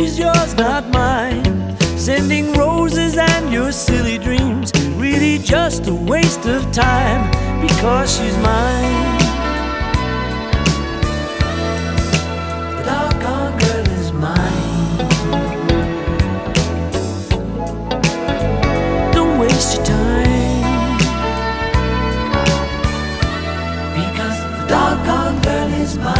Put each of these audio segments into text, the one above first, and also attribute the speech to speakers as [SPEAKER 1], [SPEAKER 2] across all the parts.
[SPEAKER 1] She's yours, not mine. Sending roses and your silly dreams, really just a waste of time because she's mine. The doggone girl is mine. Don't waste your time because the doggone girl is mine.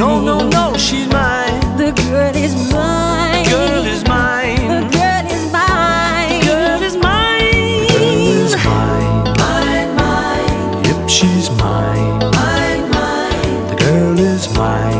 [SPEAKER 1] No, no, no, she's mine.
[SPEAKER 2] The girl is mine.
[SPEAKER 1] Girl is
[SPEAKER 2] The girl is mine.
[SPEAKER 1] The
[SPEAKER 3] Girl is mine. The Girl is mine.
[SPEAKER 1] Mine, mine,
[SPEAKER 3] Yep, she's mine.
[SPEAKER 1] mine, mine, The girl is mine.
[SPEAKER 2] mine,